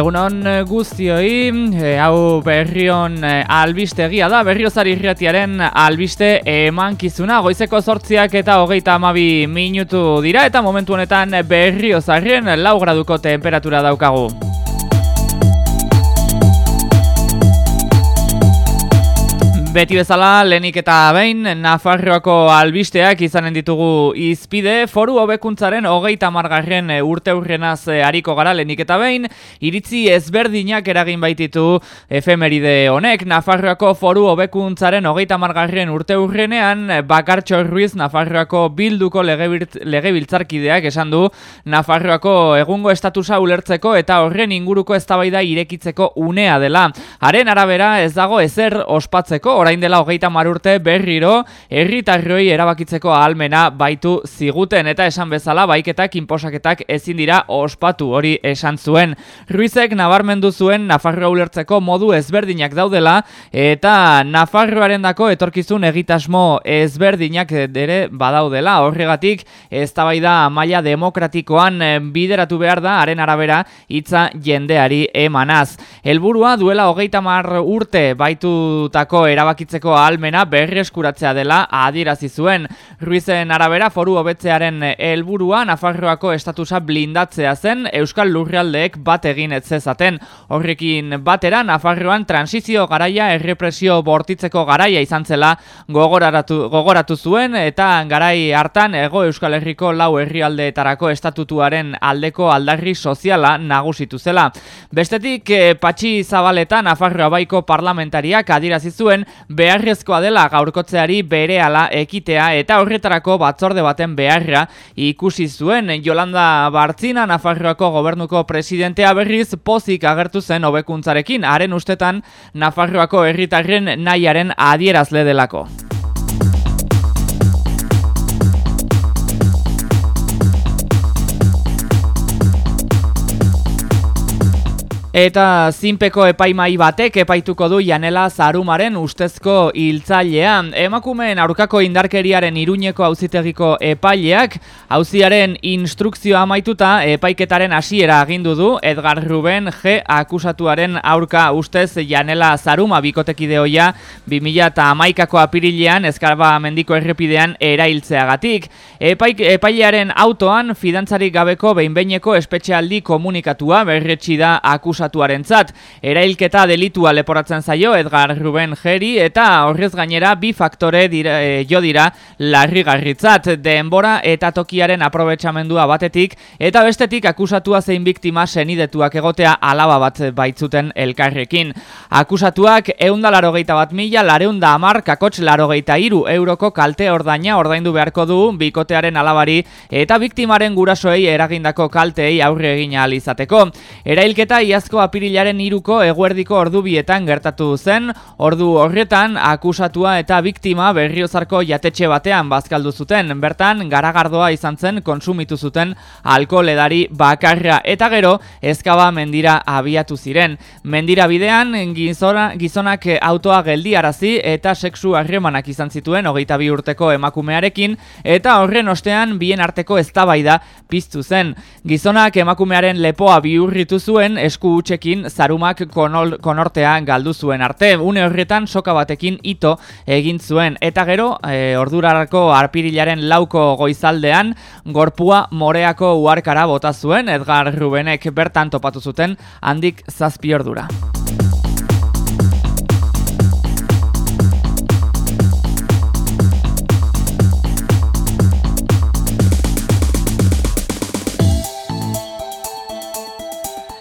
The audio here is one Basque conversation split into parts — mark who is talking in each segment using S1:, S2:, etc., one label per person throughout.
S1: Egunon eh, guztioi, e, hau berrion e, albistegia da, berriozari irratiaren albiste emankizuna, goizeko sortziak eta hogeita amabi minutu dira, eta momentu honetan berriozarren lau graduko temperatura daukagu. Beti bezala, lehenik eta behin, Nafarroako albisteak izanen ditugu izpide, foru hobekuntzaren hogeita margarren urte hurrenaz eh, hariko gara lehenik eta behin, iritzi ezberdinak eragin baititu efemeride honek, Nafarroako foru hobekuntzaren hogeita margarren urte hurrenean, Bakartxo Ruiz Nafarroako bilduko legebiltzarkideak esan du, Nafarroako egungo estatusa ulertzeko eta horren inguruko eztabaida irekitzeko unea dela. Haren arabera ez dago ezer ospatzeko, orain dela hogeita marurte berriro herritarroi erabakitzeko ahalmena baitu ziguten eta esan bezala baiketak inposaketak ezin dira ospatu hori esan zuen. Ruizek nabarmendu zuen Nafarroa ulertzeko modu ezberdinak daudela eta Nafarroaren dako etorkizun egitasmo ezberdinak ere badaudela. Horregatik ez da maila demokratikoan bideratu behar da haren arabera hitza jendeari emanaz. Helburua duela hogeita mar urte baitutako erabakitzeko erabakitzeko ahalmena berreskuratzea dela adierazi zuen. Ruizen arabera foru hobetzearen helburua Nafarroako estatusa blindatzea zen Euskal Lurrealdeek bat egin etzezaten. Horrekin batera Nafarroan transizio garaia errepresio bortitzeko garaia izan zela gogoratu, gogoratu zuen eta garai hartan ego Euskal Herriko lau herrialdeetarako estatutuaren aldeko aldarri soziala nagusitu zela. Bestetik, eh, Patxi Zabaleta Nafarroa baiko parlamentariak adirazi zuen beharrezkoa dela gaurkotzeari berehala ekitea eta horretarako batzorde baten beharra ikusi zuen Jolanda Bartzina Nafarroako gobernuko presidentea berriz pozik agertu zen hobekuntzarekin haren ustetan Nafarroako herritarren nahiaren adierazle delako. Eta zinpeko epaimai batek epaituko du janela zarumaren ustezko hiltzailean. Emakumeen aurkako indarkeriaren iruñeko auzitegiko epaileak, auziaren instrukzioa amaituta epaiketaren hasiera agindu du Edgar Ruben G. akusatuaren aurka ustez janela zaruma bikotekideoia 2000 eta apirilean eskarba mendiko errepidean erailtzeagatik. Epaik, epailearen autoan fidantzarik gabeko behinbeineko espetxealdi komunikatua berretsi da akusatuaren akusatuaren zat. Erailketa delitua leporatzen zaio Edgar Ruben Geri eta horrez gainera bi faktore dira, e, jo dira larri garritzat. Denbora eta tokiaren aprobetsamendua batetik eta bestetik akusatua zein biktima senidetuak egotea alaba bat baitzuten elkarrekin. Akusatuak eundalaro geita bat mila, lareunda amar, kakotx laro geita iru euroko kalte ordaina ordaindu beharko du bikotearen alabari eta biktimaren gurasoei eragindako kalteei aurre egin izateko. Erailketa iaz iazko apirilaren iruko eguerdiko ordubietan gertatu zen, ordu horretan akusatua eta biktima berriozarko jatetxe batean bazkaldu zuten, bertan garagardoa izan zen konsumitu zuten alkoholedari bakarra eta gero ezkaba mendira abiatu ziren. Mendira bidean gizona, gizonak autoa geldiarazi eta sexu harremanak izan zituen hogeita bi urteko emakumearekin eta horren ostean bien arteko eztabaida piztu zen. Gizonak emakumearen lepoa biurritu zuen esku utxekin zarumak konol, konortea galdu zuen arte. Une horretan soka batekin ito egin zuen. Eta gero, e, ordurarako arpirilaren lauko goizaldean, gorpua moreako uarkara bota zuen, Edgar Rubenek bertan topatu zuten handik zazpi ordura.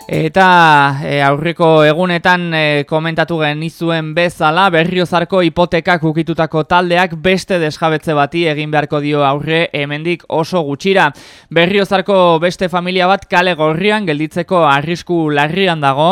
S1: Eta e, aurreko egunetan e, komentatu genizuen bezala berriozarko hipotekak ukitutako taldeak beste desjabetze bati egin beharko dio aurre hemendik oso gutxira. Berriozarko beste familia bat kale gorrian gelditzeko arrisku larrian dago,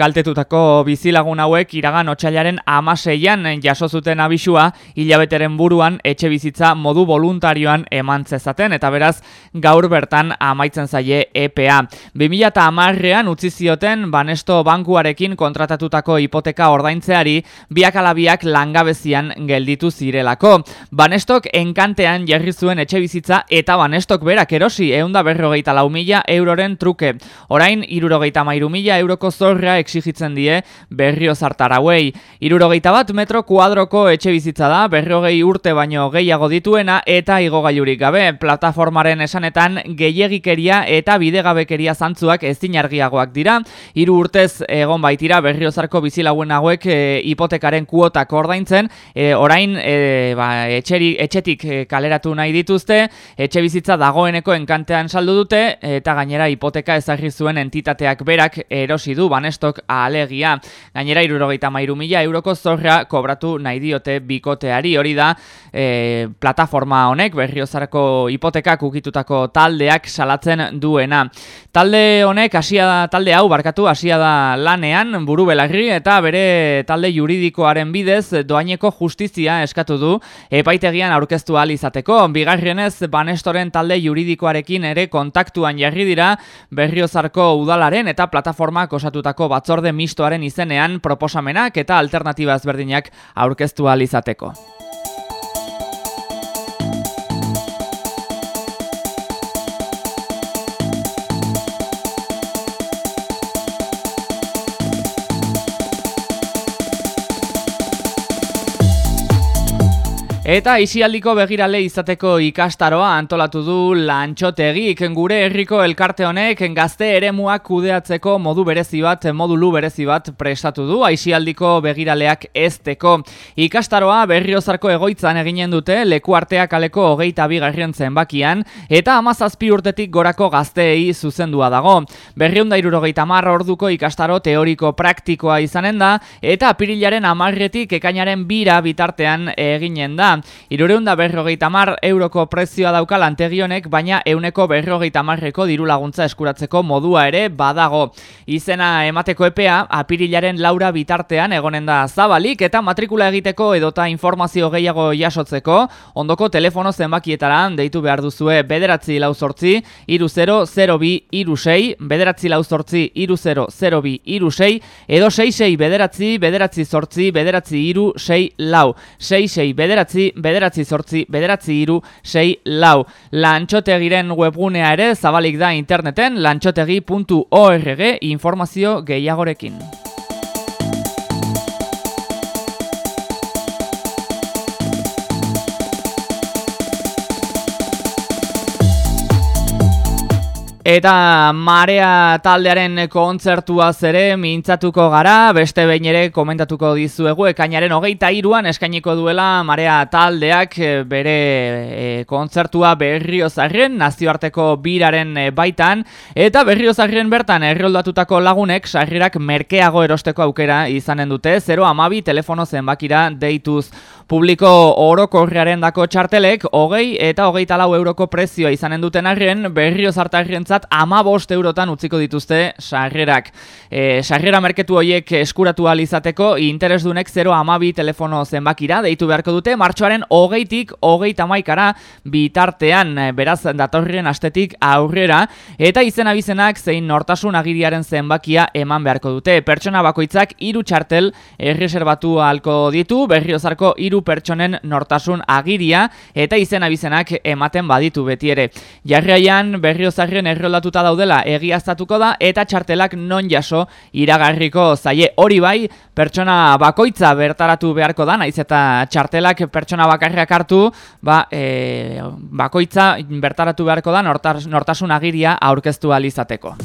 S1: kaltetutako bizilagun hauek iragan otxailaren amaseian jaso zuten abisua hilabeteren buruan etxe bizitza modu voluntarioan eman zezaten eta beraz gaur bertan amaitzen zaie EPA. 2000 eta amarrean utzi zioten Banesto bankuarekin kontratatutako hipoteka ordaintzeari biak alabiak langabezian gelditu zirelako. Banestok enkantean jarri zuen etxe bizitza eta Banestok berak erosi eunda berrogeita lau mila euroren truke. Orain, irurogeita mairu mila euroko zorra exigitzen die berrio zartarauei. Irurogeita bat metro kuadroko etxe bizitza da, berrogei urte baino gehiago dituena eta igogailurik gabe. Plataformaren esanetan gehiagikeria eta bidegabekeria zantzuak ezin argiagoak dira. Hiru urtez egon baitira berriozarko bizilaguen hauek e, hipotekaren kuotak ordaintzen, e, orain e, ba, etxeri, etxetik kaleratu nahi dituzte, etxe bizitza dagoeneko enkantean saldu dute, eta gainera hipoteka ezagri zuen entitateak berak erosi du banestok alegia. Gainera irurogeita mairu mila euroko zorra kobratu nahi diote bikoteari hori da e, plataforma honek berriozarko hipotekak ukitutako taldeak salatzen duena. Talde honek hasia da talde hau barkatu hasia da lanean buru belarri eta bere talde juridikoaren bidez doaineko justizia eskatu du epaitegian aurkeztu ahal izateko. Bigarrenez Banestoren talde juridikoarekin ere kontaktuan jarri dira Berriozarko udalaren eta plataformak osatutako batzorde mistoaren izenean proposamenak eta alternatiba ezberdinak aurkeztu ahal izateko. Eta isialdiko begirale izateko ikastaroa antolatu du lantxotegik gure herriko elkarte honek gazte eremuak kudeatzeko modu berezi bat, modulu berezi bat prestatu du aisialdiko begiraleak ezteko. Ikastaroa berriozarko egoitzan eginen dute leku arteak aleko hogeita bigarrien zenbakian eta amazazpi urtetik gorako gazteei zuzendua dago. Berriunda irurogeita marra orduko ikastaro teoriko praktikoa izanen da eta apirilaren amarretik ekainaren bira bitartean eginen da. Irureunda berrogeita mar euroko prezioa dauka lantegionek, baina euneko berrogeita marreko diru laguntza eskuratzeko modua ere badago. Izena emateko epea, apirilaren laura bitartean egonen da zabalik eta matrikula egiteko edota informazio gehiago jasotzeko, ondoko telefono zenbakietara deitu behar duzue bederatzi lau sortzi, iru 0, 0 bi, iru 6, bederatzi lau sortzi, iru 0, 0 bi, iru 6, edo 6, 6, bederatzi, bederatzi sortzi, bederatzi iru 6, lau, 6, 6, bederatzi, bederatzi zortzi, bederatzi iru, sei lau. Lantxotegiren webgunea ere zabalik da interneten lantxotegi.org informazio gehiagorekin. Eta marea taldearen kontzertua zere mintzatuko gara, beste behin ere komentatuko dizuegu ekainaren hogeita iruan eskainiko duela marea taldeak eh, bere e, kontzertua berriozarren, nazioarteko biraren eh, baitan, eta berriozarren bertan erroldatutako lagunek sarrirak merkeago erosteko aukera izanen dute, 0 amabi telefono zenbakira deituz publiko orokorrearen dako txartelek, hogei eta hogeita lau euroko prezioa izanen duten arren, berriozartarren zat ama bost eurotan utziko dituzte sarrerak. E, sarrera merketu horiek eskuratu izateko interesdunek 0 amabi telefono zenbakira, deitu beharko dute, martxoaren hogeitik hogeita maikara bitartean, e, beraz datorrien astetik aurrera, eta izen abizenak zein nortasun agiriaren zenbakia eman beharko dute. Pertsona bakoitzak hiru txartel erreserbatu halko ditu, berriozarko hiru pertsonen nortasun agiria, eta izen abizenak ematen baditu beti ere. Jarraian berriozarren erroldatuta daudela egiaztatuko da eta txartelak non jaso iragarriko zaie hori bai pertsona bakoitza bertaratu beharko da naiz eta txartelak pertsona bakarriak hartu ba, e, bakoitza bertaratu beharko da nortasun agiria aurkeztu alizateko.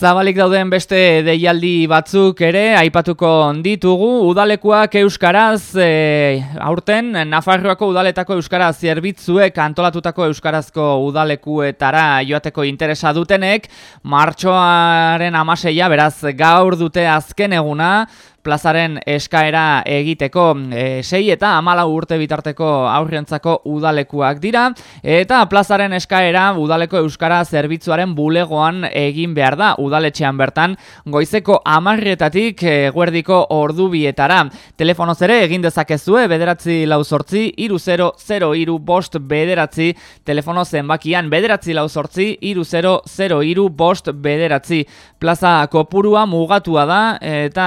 S1: Zabalik dauden beste deialdi batzuk ere aipatuko ditugu. Udalekuak euskaraz e, aurten Nafarroako udaletako euskaraz zerbitzuek antolatutako euskarazko udalekuetara joateko interesa dutenek martxoaren amaseia beraz gaur dute azken eguna plazaren eskaera egiteko. E, sei eta amala urte bitarteko aurrentzako udalekuak dira eta plazaren eskaera udaleko euskara zerbitzuaren bulegoan egin behar da udaletxean bertan. Goizeko amarretatik guerdiko ordubietara. Telefonoz ere egin dezakezue bederatzi lau sortzi iru 0 0 iru bost bederatzi. Telefono zenbakian bederatzi lau sortzi iru 0 0 iru bost bederatzi. Plaza kopurua mugatua da eta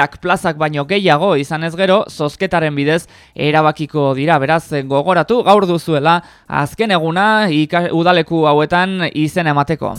S1: eskaerak plazak baino gehiago izan ez gero zozketaren bidez erabakiko dira beraz gogoratu gaur duzuela azken eguna udaleku hauetan izen emateko.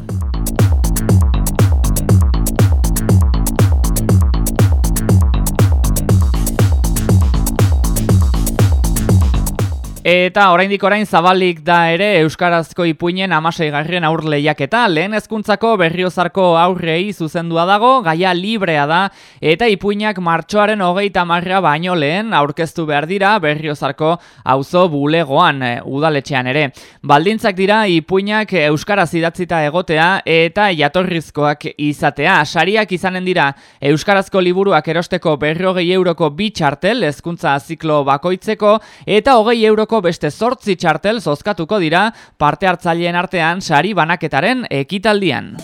S1: Eta oraindik orain zabalik da ere Euskarazko ipuinen amasei garrien aur lehiaketa, lehen ezkuntzako berriozarko aurrei zuzendua dago, gaia librea da, eta ipuinak martxoaren hogeita marra baino lehen aurkeztu behar dira berriozarko auzo bulegoan, e, udaletxean ere. Baldintzak dira ipuinak Euskaraz idatzita egotea eta jatorrizkoak izatea. Sariak izanen dira Euskarazko liburuak erosteko berrogei euroko bitxartel ezkuntza ziklo bakoitzeko, eta hogei euroko beste zortzi txartel zozkatuko dira parte hartzaileen artean sari banaketaren ekitaldian.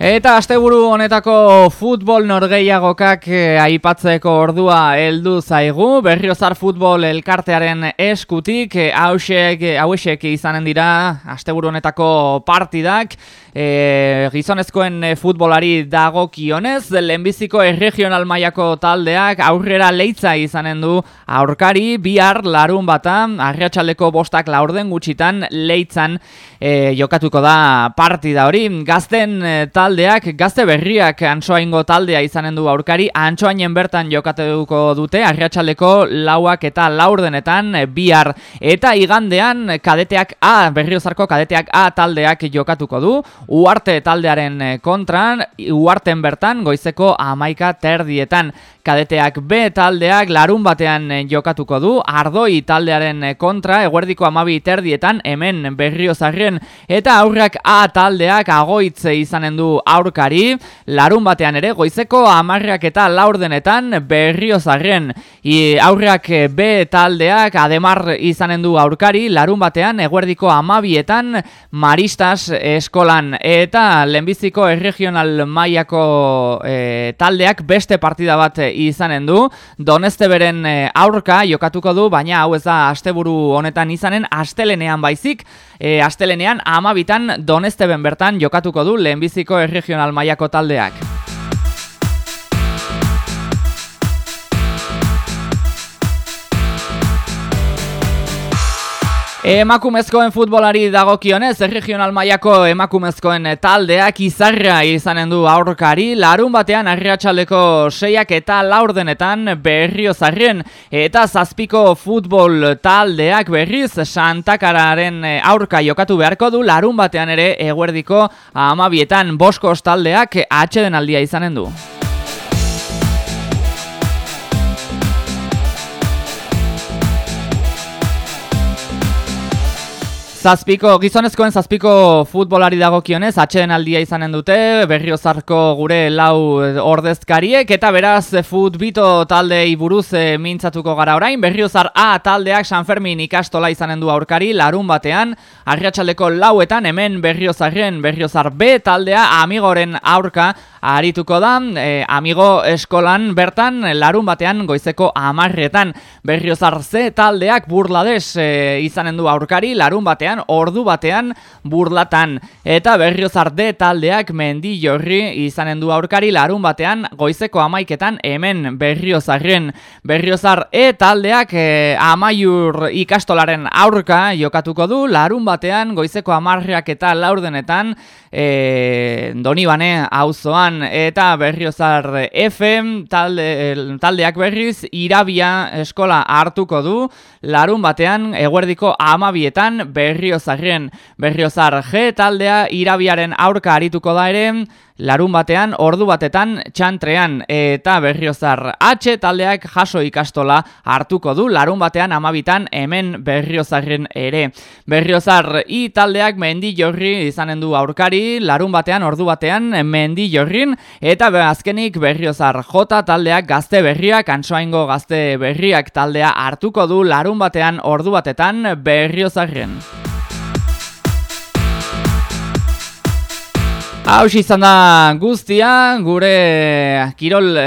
S1: Eta asteburu honetako futbol norgeiagokak eh, aipatzeko ordua heldu zaigu. Berriozar futbol elkartearen eskutik eh, hausek hauesek izanen dira asteburu honetako partidak. E, gizonezkoen futbolari dagokionez, lehenbiziko erregional mailako taldeak aurrera leitza izanen du aurkari bihar larun bata, arriatxaldeko bostak laurden gutxitan leitzan e, jokatuko da partida hori. Gazten talde taldeak, gazte berriak antsoaingo taldea izanen du aurkari, antsoainen bertan jokatuko dute, arriatxaleko lauak eta laurdenetan bihar. Eta igandean kadeteak A, berriozarko kadeteak A taldeak jokatuko du, uarte taldearen kontran, uarten bertan goizeko amaika terdietan. Kadeteak B taldeak larun batean jokatuko du, ardoi taldearen kontra, eguerdiko amabi terdietan, hemen berriozarren, eta aurrak A taldeak agoitze izanen du aurkari, larun batean ere goizeko amarrak eta laurdenetan berriozarren. I, aurrak B taldeak ademar izanen du aurkari, larun batean eguerdiko amabietan maristas eskolan. Eta lehenbiziko erregional maiako e, taldeak beste partida bat izanen du. Doneste beren e, aurka jokatuko du, baina hau ez da asteburu honetan izanen, astelenean baizik, e, astelenean amabitan Donesteben bertan jokatuko du lehenbiziko erregional maiako taldeak. Emakumezkoen futbolari dagokionez, regional mailako emakumezkoen taldeak izarra izanen du aurkari, larun batean arriatxaleko seiak eta laurdenetan berrio zarren, eta zazpiko futbol taldeak berriz santakararen aurka jokatu beharko du, larun batean ere eguerdiko amabietan boskos taldeak atxeden aldia izanen du. Zazpiko, gizonezkoen zazpiko futbolari dagokionez, atxeden aldia izanen dute, berriozarko gure lau ordezkariek, eta beraz futbito taldei buruz e, mintzatuko gara orain, berriozar A taldeak San Fermin ikastola izanen du aurkari, larun batean, arriatxaldeko lauetan, hemen berriozarren, berriozar B taldea, amigoren aurka, arituko da, e, amigo eskolan bertan, larun batean, goizeko amarretan, berriozar C taldeak burlades e, izanen du aurkari, larun batean, batean, ordu batean burlatan. Eta berriozar D taldeak mendi jorri izanen du aurkari larun batean goizeko amaiketan hemen berriozarren. Berriozar E taldeak e, amaiur ikastolaren aurka jokatuko du larun batean goizeko amarriak eta laurdenetan e, Donibane auzoan eta Berriozar FM talde, taldeak berriz Irabia eskola hartuko du larun batean eguerdiko amabietan Berriozarren Berriozar G taldea Irabiaren aurka arituko da ere larun batean, ordu batetan, txantrean eta berriozar H taldeak jaso ikastola hartuko du, larun batean amabitan hemen berriozarren ere. Berriozar I taldeak mendi jorri izanen du aurkari, larun batean, ordu batean, mendi jorrin, eta azkenik berriozar J taldeak gazte berriak, antsoaingo gazte berriak taldea hartuko du, larun batean, ordu batetan, berriozarren. Hau izan da guztia, gure kirol e,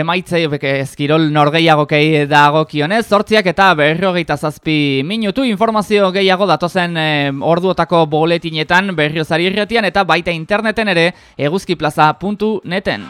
S1: emaitzei, ez kirol norgeiagokei dago kionez, sortziak eta berrogeita zazpi minutu, informazio gehiago datozen e, orduotako boletinetan berriozari irretian eta baita interneten ere eguzkiplaza.neten.